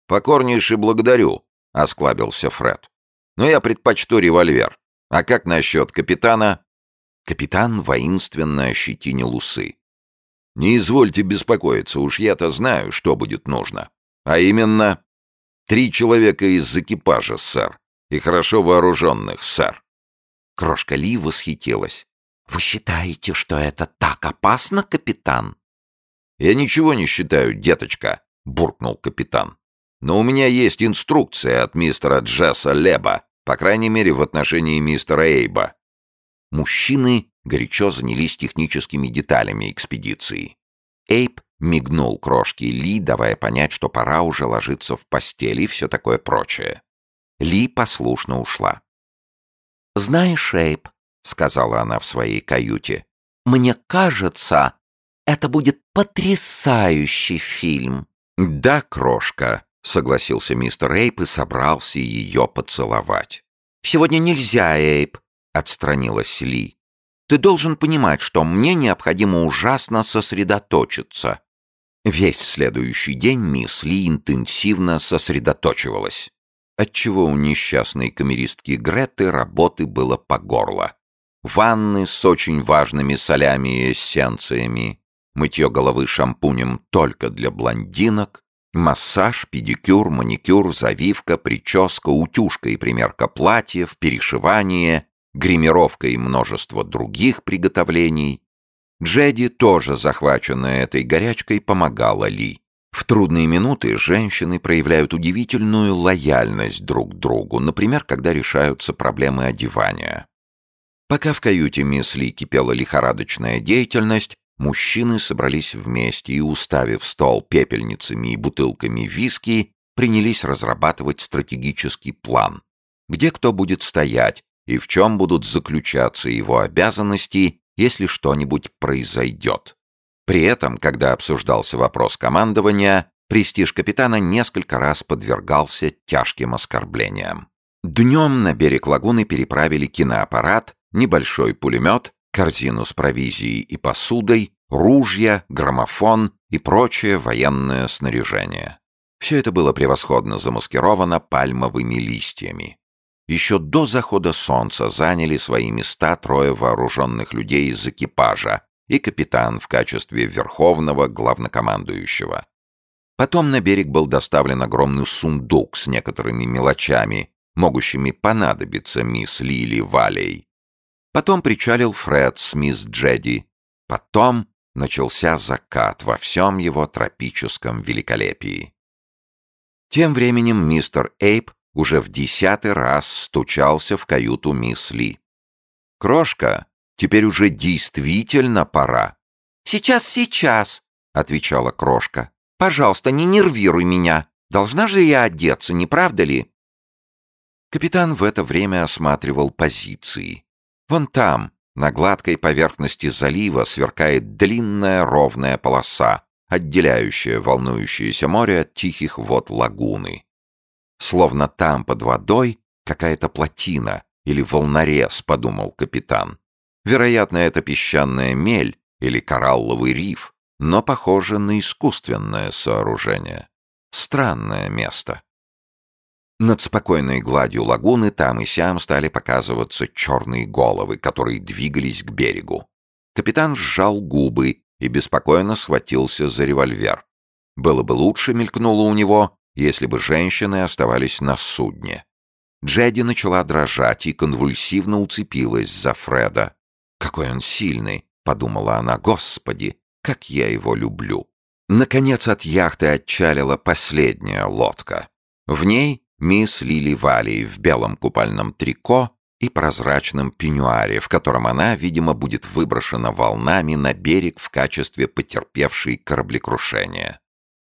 «Покорнейше благодарю», — осклабился Фред. «Но я предпочту револьвер. А как насчет капитана? Капитан воинственно ощетинил усы. Не извольте беспокоиться, уж я-то знаю, что будет нужно. А именно... Три человека из экипажа, сэр. И хорошо вооруженных, сэр. Крошка Ли восхитилась. «Вы считаете, что это так опасно, капитан?» «Я ничего не считаю, деточка», — буркнул капитан. «Но у меня есть инструкция от мистера Джесса Леба, по крайней мере, в отношении мистера Эйба». Мужчины горячо занялись техническими деталями экспедиции. Эйб мигнул крошке Ли, давая понять, что пора уже ложиться в постели и все такое прочее. Ли послушно ушла. «Знаешь, Эйб», — сказала она в своей каюте, — «мне кажется, это будет потрясающий фильм». «Да, крошка», — согласился мистер Эйп и собрался ее поцеловать. «Сегодня нельзя, Эйп», — отстранилась Ли. «Ты должен понимать, что мне необходимо ужасно сосредоточиться». Весь следующий день мисс Ли интенсивно сосредоточивалась отчего у несчастной камеристки Греты работы было по горло. Ванны с очень важными солями и эссенциями, мытье головы шампунем только для блондинок, массаж, педикюр, маникюр, завивка, прическа, утюжка и примерка платьев, перешивание, гримировка и множество других приготовлений. Джеди, тоже захваченная этой горячкой, помогала Ли. В трудные минуты женщины проявляют удивительную лояльность друг к другу, например, когда решаются проблемы одевания. Пока в каюте мисс кипела лихорадочная деятельность, мужчины собрались вместе и, уставив стол пепельницами и бутылками виски, принялись разрабатывать стратегический план, где кто будет стоять и в чем будут заключаться его обязанности, если что-нибудь произойдет. При этом, когда обсуждался вопрос командования, престиж капитана несколько раз подвергался тяжким оскорблениям. Днем на берег лагуны переправили киноаппарат, небольшой пулемет, корзину с провизией и посудой, ружья, граммофон и прочее военное снаряжение. Все это было превосходно замаскировано пальмовыми листьями. Еще до захода солнца заняли свои места трое вооруженных людей из экипажа, и капитан в качестве верховного главнокомандующего. Потом на берег был доставлен огромный сундук с некоторыми мелочами, могущими понадобиться мисс Лили Валей. Потом причалил Фред с мисс Джеди. Потом начался закат во всем его тропическом великолепии. Тем временем мистер Эйп уже в десятый раз стучался в каюту мисс Ли. «Крошка, Теперь уже действительно пора. «Сейчас, сейчас», — отвечала крошка. «Пожалуйста, не нервируй меня. Должна же я одеться, не правда ли?» Капитан в это время осматривал позиции. Вон там, на гладкой поверхности залива, сверкает длинная ровная полоса, отделяющая волнующееся море от тихих вод лагуны. Словно там под водой какая-то плотина или волнорез, подумал капитан. Вероятно, это песчаная мель или коралловый риф, но похоже на искусственное сооружение. Странное место. Над спокойной гладью лагуны там и сям стали показываться черные головы, которые двигались к берегу. Капитан сжал губы и беспокойно схватился за револьвер. Было бы лучше, мелькнуло у него, если бы женщины оставались на судне. Джеди начала дрожать и конвульсивно уцепилась за Фреда. «Какой он сильный!» — подумала она. «Господи, как я его люблю!» Наконец от яхты отчалила последняя лодка. В ней мисс Лили Вали в белом купальном трико и прозрачном пеньюаре, в котором она, видимо, будет выброшена волнами на берег в качестве потерпевшей кораблекрушения.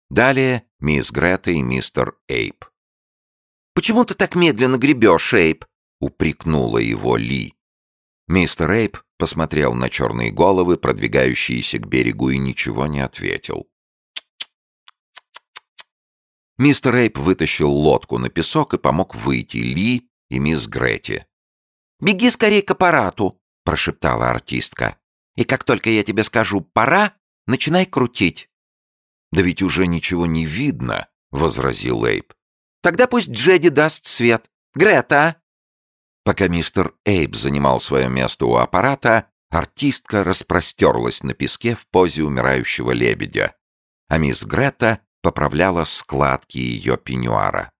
Далее мисс Грета и мистер Эйп. «Почему ты так медленно гребешь, Эйп?» — упрекнула его Ли. Мистер Эйп посмотрел на черные головы, продвигающиеся к берегу, и ничего не ответил. Мистер Эйп вытащил лодку на песок и помог выйти Ли и мисс Гретти. «Беги скорее к аппарату», — прошептала артистка. «И как только я тебе скажу «пора», начинай крутить». «Да ведь уже ничего не видно», — возразил Эйп. «Тогда пусть Джеди даст свет. Грета, Пока мистер Эйб занимал свое место у аппарата, артистка распростерлась на песке в позе умирающего лебедя, а мисс Грета поправляла складки ее пеньюара.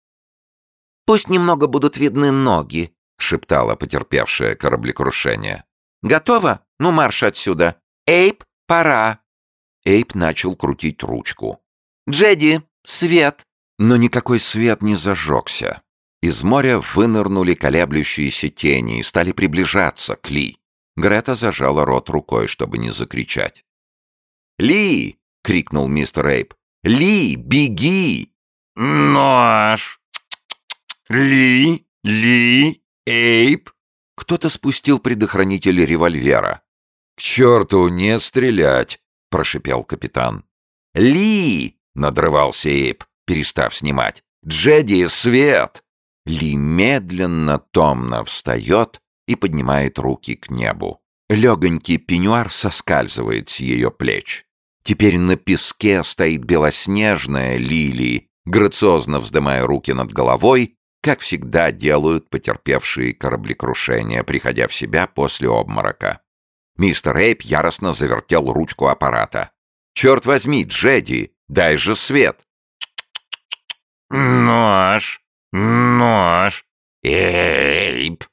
Пусть немного будут видны ноги», — шептала потерпевшая кораблекрушение. «Готово? Ну, марш отсюда! Эйп, пора!» Эйп начал крутить ручку. «Джеди, свет!» Но никакой свет не зажегся. Из моря вынырнули колеблющиеся тени и стали приближаться к Ли. Грета зажала рот рукой, чтобы не закричать. «Ли!» — крикнул мистер Эйп. «Ли, беги!» «Нож! Ли, Ли, Эйп!» Кто-то спустил предохранитель револьвера. «К черту, не стрелять!» — прошипел капитан. «Ли!» — надрывался Эйп, перестав снимать. «Джеди, свет!» Ли медленно, томно встает и поднимает руки к небу. Легонький пеньюар соскальзывает с ее плеч. Теперь на песке стоит белоснежная лилия, грациозно вздымая руки над головой, как всегда делают потерпевшие кораблекрушение, приходя в себя после обморока. Мистер Эйп яростно завертел ручку аппарата. «Черт возьми, Джеди, дай же свет!» «Нож! Нож! Эйп!»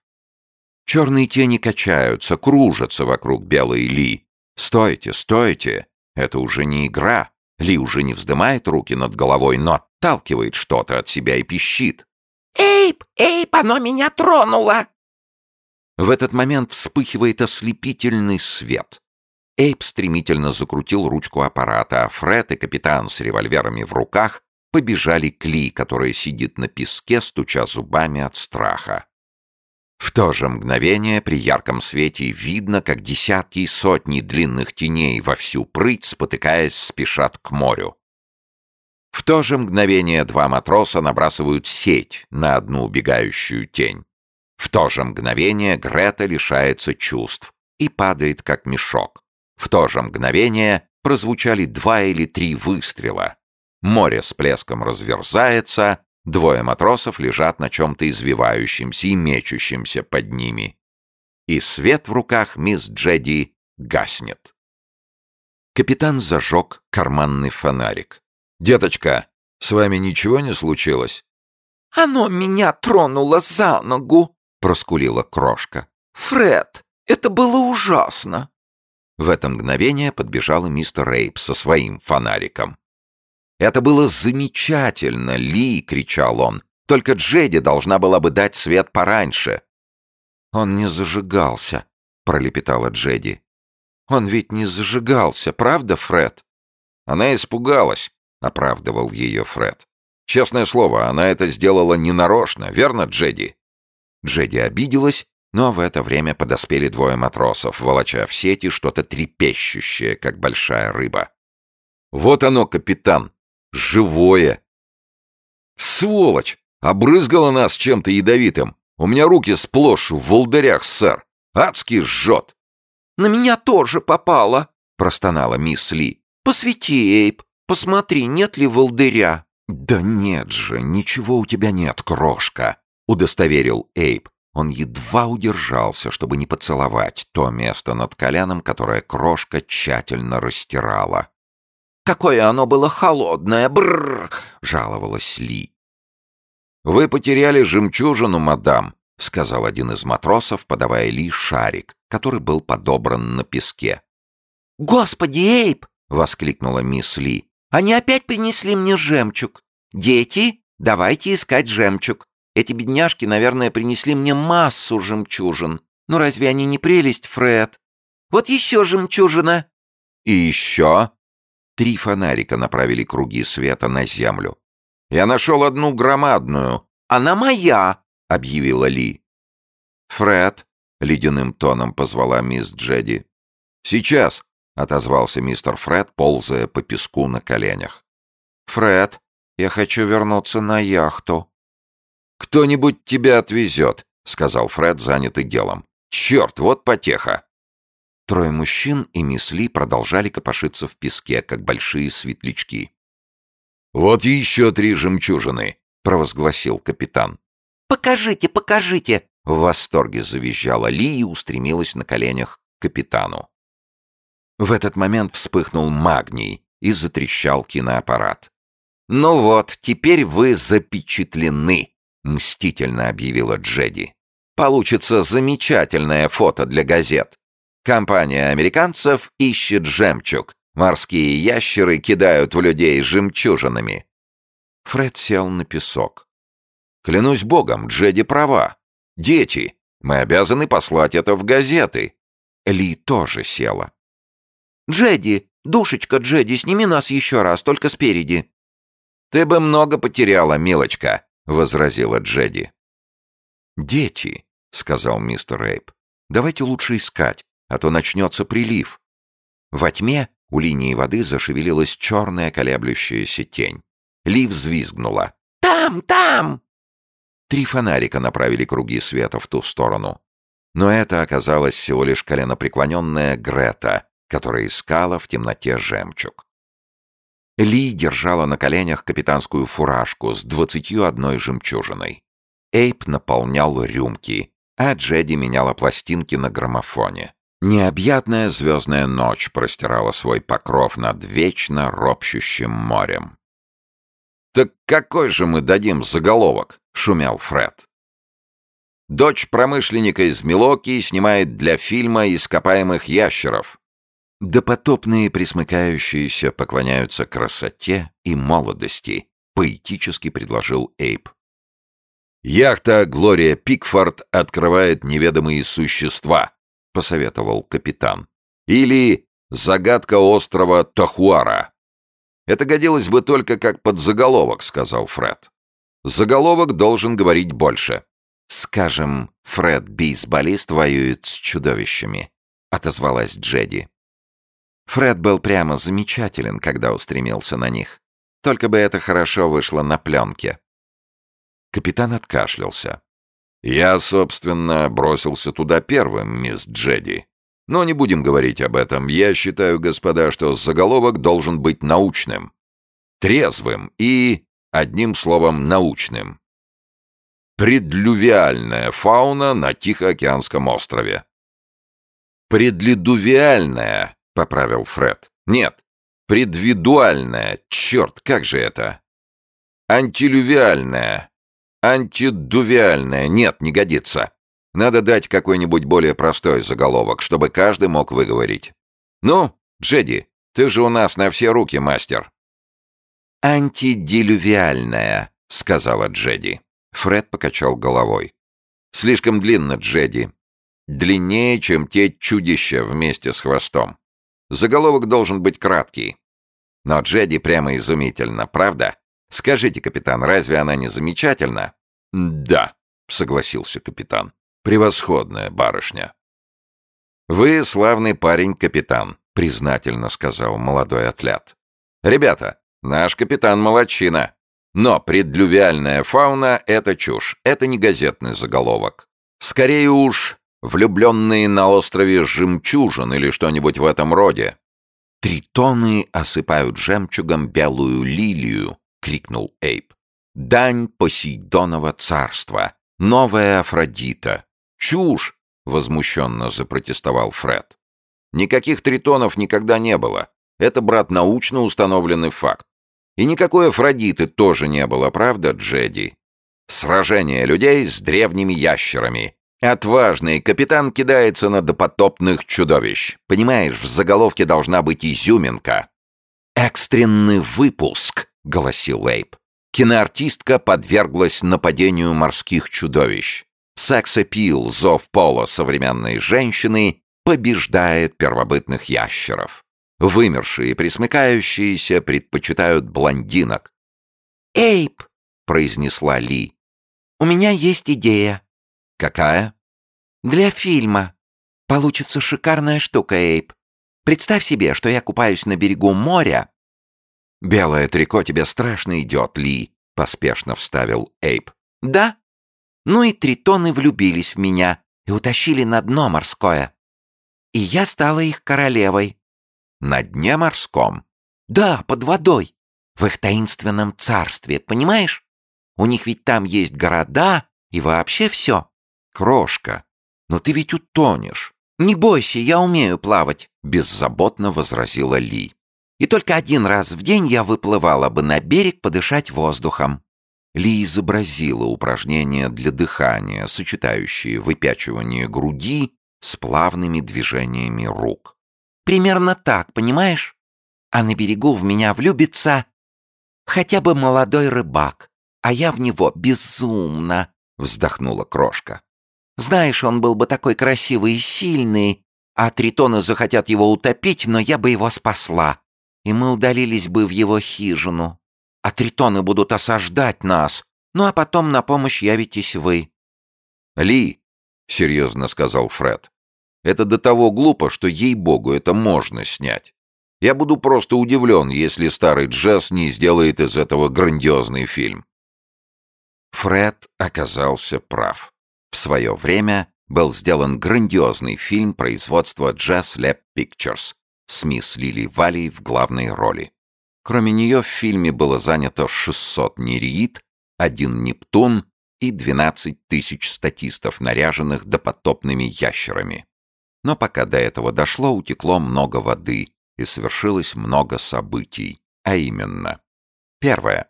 Черные тени качаются, кружатся вокруг белой Ли. «Стойте, стойте! Это уже не игра!» Ли уже не вздымает руки над головой, но отталкивает что-то от себя и пищит. «Эйп, Эйп, оно меня тронуло!» В этот момент вспыхивает ослепительный свет. Эйп стремительно закрутил ручку аппарата, а Фред и капитан с револьверами в руках побежали к Ли, которая сидит на песке, стуча зубами от страха. В то же мгновение при ярком свете видно, как десятки и сотни длинных теней во всю прыть, спотыкаясь, спешат к морю. В то же мгновение два матроса набрасывают сеть на одну убегающую тень. В то же мгновение Грета лишается чувств и падает, как мешок. В то же мгновение прозвучали два или три выстрела. Море с плеском разверзается, Двое матросов лежат на чем-то извивающемся и мечущемся под ними. И свет в руках мисс Джеди гаснет. Капитан зажег карманный фонарик. «Деточка, с вами ничего не случилось?» «Оно меня тронуло за ногу», — проскулила крошка. «Фред, это было ужасно». В это мгновение подбежал мистер Рейп со своим фонариком. «Это было замечательно, Ли!» — кричал он. «Только Джеди должна была бы дать свет пораньше». «Он не зажигался», — пролепетала Джеди. «Он ведь не зажигался, правда, Фред?» «Она испугалась», — оправдывал ее Фред. «Честное слово, она это сделала ненарочно, верно, Джеди?» Джеди обиделась, но в это время подоспели двое матросов, волоча в сети что-то трепещущее, как большая рыба. «Вот оно, капитан!» Живое. Сволочь! Обрызгала нас чем-то ядовитым. У меня руки сплошь в волдырях, сэр. Адски жжет. «На меня тоже попало», — простонала мисс Ли. «Посвети, Эйп, посмотри, нет ли волдыря». «Да нет же, ничего у тебя нет, крошка», — удостоверил Эйп. Он едва удержался, чтобы не поцеловать то место над коляном, которое крошка тщательно растирала. Какое оно было холодное, бррр!» — жаловалась Ли. «Вы потеряли жемчужину, мадам», — сказал один из матросов, подавая Ли шарик, который был подобран на песке. «Господи, Эйп!» — воскликнула мисс Ли. «Они опять принесли мне жемчуг. Дети, давайте искать жемчуг. Эти бедняжки, наверное, принесли мне массу жемчужин. Ну разве они не прелесть, Фред? Вот еще жемчужина!» «И еще?» Три фонарика направили круги света на землю. «Я нашел одну громадную. Она моя!» — объявила Ли. «Фред», — ледяным тоном позвала мисс Джеди. «Сейчас», — отозвался мистер Фред, ползая по песку на коленях. «Фред, я хочу вернуться на яхту». «Кто-нибудь тебя отвезет», — сказал Фред, занятый делом. «Черт, вот потеха!» Трое мужчин и мисс Ли продолжали копошиться в песке, как большие светлячки. «Вот еще три жемчужины!» — провозгласил капитан. «Покажите, покажите!» — в восторге завизжала Ли и устремилась на коленях к капитану. В этот момент вспыхнул магний и затрещал киноаппарат. «Ну вот, теперь вы запечатлены!» — мстительно объявила Джеди. «Получится замечательное фото для газет. Компания американцев ищет жемчуг. Морские ящеры кидают в людей жемчужинами». Фред сел на песок. «Клянусь богом, Джеди права. Дети, мы обязаны послать это в газеты». Ли тоже села. «Джеди, душечка Джеди, сними нас еще раз, только спереди». «Ты бы много потеряла, милочка», — возразила Джеди. «Дети», — сказал мистер Рейп, — «давайте лучше искать, а то начнется прилив». Во тьме у линии воды зашевелилась черная колеблющаяся тень. Ли взвизгнула. «Там, там!» Три фонарика направили круги света в ту сторону. Но это оказалась всего лишь коленопреклоненная Грета, которая искала в темноте жемчуг. Ли держала на коленях капитанскую фуражку с двадцатью одной жемчужиной. Эйп наполнял рюмки, а Джеди меняла пластинки на граммофоне. Необъятная звездная ночь простирала свой покров над вечно ропщущим морем. «Так какой же мы дадим заголовок?» — шумел Фред. Дочь промышленника из Милоки снимает для фильма ископаемых ящеров. Допотопные присмыкающиеся поклоняются красоте и молодости, поэтически предложил Эйп. Яхта Глория Пикфорд открывает неведомые существа, посоветовал капитан. Или загадка острова Тахуара. Это годилось бы только как подзаголовок, сказал Фред. Заголовок должен говорить больше. Скажем, Фред Бейсболист воюет с чудовищами, отозвалась Джеди. Фред был прямо замечателен, когда устремился на них. Только бы это хорошо вышло на пленке. Капитан откашлялся. «Я, собственно, бросился туда первым, мисс Джеди. Но не будем говорить об этом. Я считаю, господа, что заголовок должен быть научным. Трезвым и, одним словом, научным. Предлювиальная фауна на Тихоокеанском острове. Предледувиальная — поправил Фред. «Нет, предвидуальная. Черт, как же это?» «Антилювиальная. Антидувиальная. Нет, не годится. Надо дать какой-нибудь более простой заголовок, чтобы каждый мог выговорить. Ну, Джеди, ты же у нас на все руки мастер». «Антидилювиальная», — сказала Джеди. Фред покачал головой. «Слишком длинно, Джеди. Длиннее, чем те чудища вместе с хвостом. Заголовок должен быть краткий. Но Джеди прямо изумительно, правда? Скажите, капитан, разве она не замечательна? Да, согласился капитан. Превосходная барышня. Вы славный парень, капитан, признательно сказал молодой атлет. Ребята, наш капитан молодчина. Но предлювиальная фауна — это чушь, это не газетный заголовок. Скорее уж, Влюбленные на острове жемчужин или что-нибудь в этом роде. «Тритоны осыпают жемчугом белую лилию!» — крикнул Эйп. «Дань Посейдонова царства! Новая Афродита!» «Чушь!» — возмущенно запротестовал Фред. «Никаких тритонов никогда не было. Это, брат, научно установленный факт. И никакой Афродиты тоже не было, правда, Джеди? Сражение людей с древними ящерами, Отважный капитан кидается на допотопных чудовищ. Понимаешь, в заголовке должна быть изюминка. «Экстренный выпуск», — голосил Эйп. Киноартистка подверглась нападению морских чудовищ. Секс-эпил, зов пола современной женщины, побеждает первобытных ящеров. Вымершие и присмыкающиеся предпочитают блондинок. «Эйп», — произнесла Ли, — «у меня есть идея». «Какая?» «Для фильма. Получится шикарная штука, Эйп. Представь себе, что я купаюсь на берегу моря». «Белое трико тебе страшно идет, Ли», — поспешно вставил Эйп. «Да? Ну и тритоны влюбились в меня и утащили на дно морское. И я стала их королевой». «На дне морском?» «Да, под водой. В их таинственном царстве, понимаешь? У них ведь там есть города и вообще все. «Крошка, но ты ведь утонешь». «Не бойся, я умею плавать», — беззаботно возразила Ли. «И только один раз в день я выплывала бы на берег подышать воздухом». Ли изобразила упражнение для дыхания, сочетающее выпячивание груди с плавными движениями рук. «Примерно так, понимаешь? А на берегу в меня влюбится хотя бы молодой рыбак, а я в него безумно», — вздохнула крошка. «Знаешь, он был бы такой красивый и сильный, а тритоны захотят его утопить, но я бы его спасла, и мы удалились бы в его хижину а тритоны будут осаждать нас, ну а потом на помощь явитесь вы». «Ли», — серьезно сказал Фред, — «это до того глупо, что, ей-богу, это можно снять. Я буду просто удивлен, если старый Джесс не сделает из этого грандиозный фильм». Фред оказался прав. В свое время был сделан грандиозный фильм производства Jazz Lab Pictures с мисс Лили Валей в главной роли. Кроме нее в фильме было занято 600 нереид, один Нептун и 12 тысяч статистов, наряженных допотопными ящерами. Но пока до этого дошло, утекло много воды и совершилось много событий, а именно. Первое.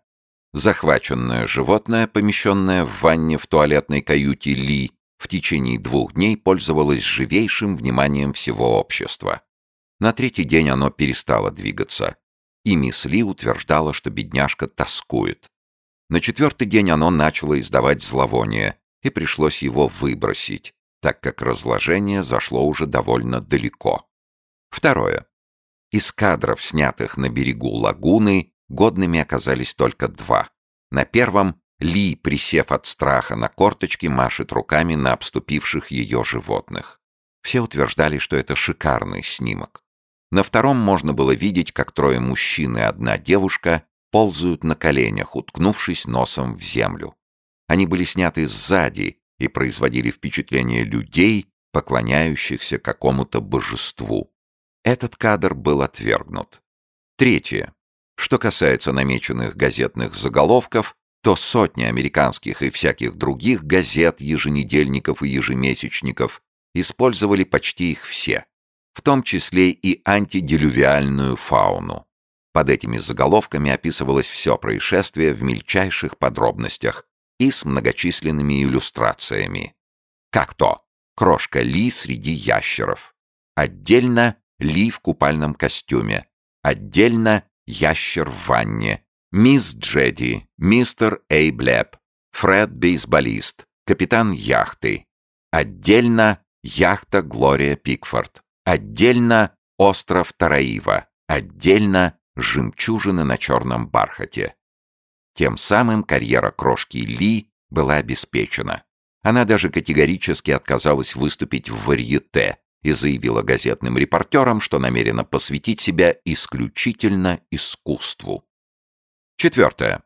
Захваченное животное, помещенное в ванне в туалетной каюте Ли, в течение двух дней пользовалось живейшим вниманием всего общества. На третий день оно перестало двигаться и мисс Ли утверждала, что бедняжка тоскует. На четвертый день оно начало издавать зловоние, и пришлось его выбросить, так как разложение зашло уже довольно далеко. Второе. Из кадров, снятых на берегу лагуны, годными оказались только два. На первом Ли, присев от страха на корточки, машет руками на обступивших ее животных. Все утверждали, что это шикарный снимок. На втором можно было видеть, как трое мужчин и одна девушка ползают на коленях, уткнувшись носом в землю. Они были сняты сзади и производили впечатление людей, поклоняющихся какому-то божеству. Этот кадр был отвергнут. Третье. Что касается намеченных газетных заголовков, то сотни американских и всяких других газет, еженедельников и ежемесячников использовали почти их все в том числе и антиделювиальную фауну. Под этими заголовками описывалось все происшествие в мельчайших подробностях и с многочисленными иллюстрациями. Как то крошка Ли среди ящеров. Отдельно Ли в купальном костюме. Отдельно ящер в ванне. Мисс Джеди, мистер Эйблеп, Фред бейсболист, капитан яхты. Отдельно яхта Глория Пикфорд. Отдельно остров Тараива, отдельно жемчужины на черном бархате. Тем самым карьера крошки Ли была обеспечена. Она даже категорически отказалась выступить в варьете и заявила газетным репортерам, что намерена посвятить себя исключительно искусству. Четвертое.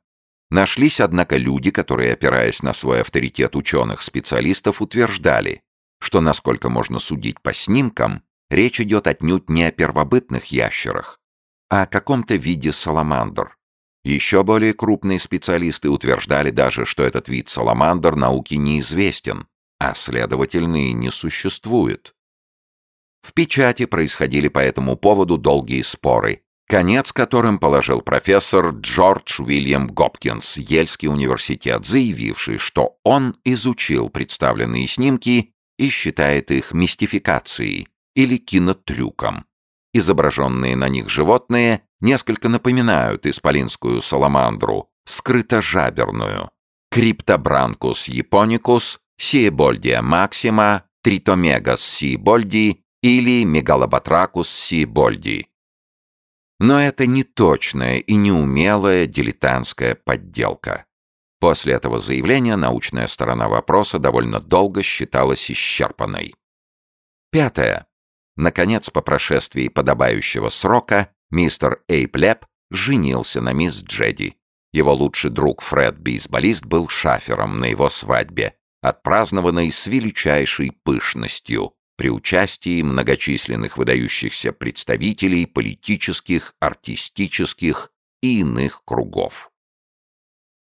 Нашлись, однако, люди, которые, опираясь на свой авторитет ученых-специалистов, утверждали, что, насколько можно судить по снимкам, Речь идет отнюдь не о первобытных ящерах, а о каком-то виде саламандр. Еще более крупные специалисты утверждали даже, что этот вид саламандр науке неизвестен, а следовательно и не существует. В печати происходили по этому поводу долгие споры, конец которым положил профессор Джордж Уильям Гопкинс, Ельский университет, заявивший, что он изучил представленные снимки и считает их мистификацией, или кинотрюком. Изображенные на них животные несколько напоминают исполинскую саламандру, скрытожаберную, криптобранкус японикус, сиебольдия максима, тритомегас сиебольди или мегалобатракус сиебольди. Но это не точная и неумелая дилетантская подделка. После этого заявления научная сторона вопроса довольно долго считалась исчерпанной. Пятое. Наконец, по прошествии подобающего срока, мистер Эйплеп женился на мисс Джеди. Его лучший друг Фред Бейсболист был шафером на его свадьбе, отпразднованной с величайшей пышностью при участии многочисленных выдающихся представителей политических, артистических и иных кругов.